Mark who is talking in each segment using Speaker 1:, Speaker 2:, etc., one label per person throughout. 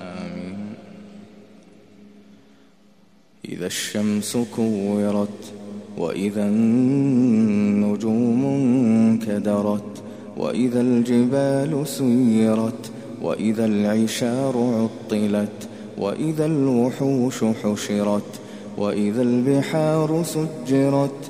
Speaker 1: آمين. إذا الشمس كورت وإذا النجوم انكدرت وإذا الجبال سيرت وإذا العشار عطلت وإذا الوحوش حشرت وإذا البحار سجرت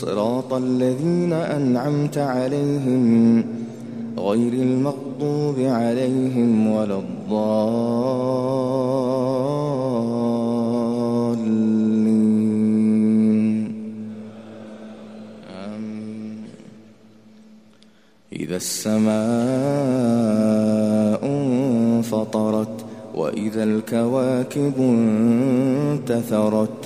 Speaker 1: صراط الذين أنعمت عليهم غير المغضوب عليهم ولا الضالين. إذا السماء انفطرت وإذا الكواكب انتثرت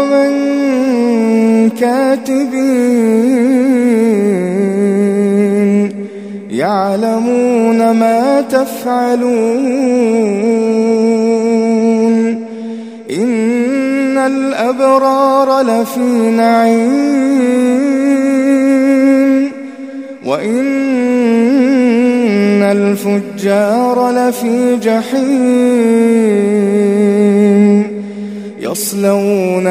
Speaker 1: كاتبين يعلمون ما تفعلون إن الأبرار لفي نعيم وإن الفجار لفي جحيم يصلونها